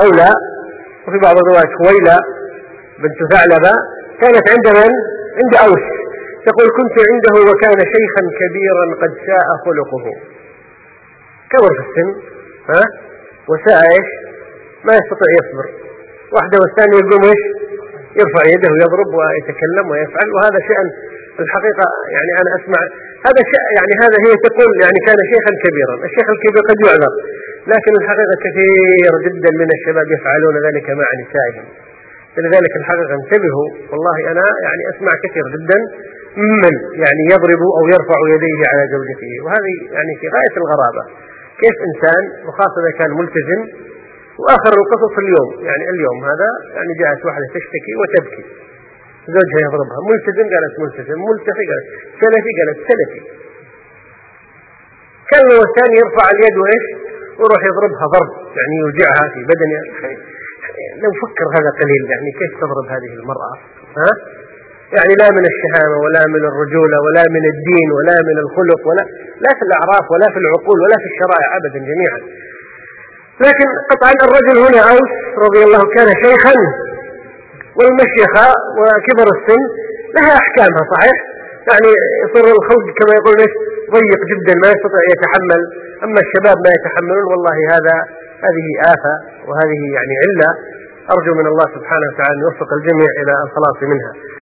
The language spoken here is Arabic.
خولة وفي بعض الروايات خويلة بنت ثعلبة كانت عند من؟ عند أوس. تقول كنت عنده وكان شيخا كبيرا قد ساء خلقه. كبر في السن ها؟ وساء إيش؟ ما يستطيع يصبر. واحدة والثانية يقوم إيش؟ يرفع يده ويضرب ويتكلم ويفعل. وهذا شأن الحقيقة يعني أنا أسمع هذا شيء يعني هذا هي تقول يعني كان شيخا كبيرا. الشيخ الكبير قد يعذر. لكن الحقيقة كثير جدا من الشباب يفعلون ذلك مع نسائهم. لذلك الحقيقة انتبهوا والله أنا يعني أسمع كثير جدا ممن يعني يضرب أو يرفع يديه على زوجته. وهذه يعني في غاية الغرابة. كيف إنسان وخاصة إذا كان ملتزم وآخر القصص اليوم يعني اليوم هذا يعني جاءت واحدة تشتكي وتبكي. زوجها يضربها. ملتزم قالت ملتزم ملتحي قالت سلفي قالت سلفي. كان الثاني يرفع اليد وإيش؟ ويروح يضربها ضرب يعني يوجعها في بدنها لو فكر هذا قليل يعني كيف تضرب هذه المرأة؟ ها؟ يعني لا من الشهامة ولا من الرجولة ولا من الدين ولا من الخلق ولا لا في الأعراف ولا في العقول ولا في الشرائع أبدا جميعا. لكن قطعا الرجل هنا أوس رضي الله كان شيخا والمشيخة وكبر السن لها أحكامها صحيح؟ يعني يصير الخلق كما يقول ضيق جدا ما يستطيع يتحمل. أما الشباب ما يتحملون والله هذا هذه آفة وهذه يعني علة. أرجو من الله سبحانه وتعالى أن يوفق الجميع إلى الخلاص منها.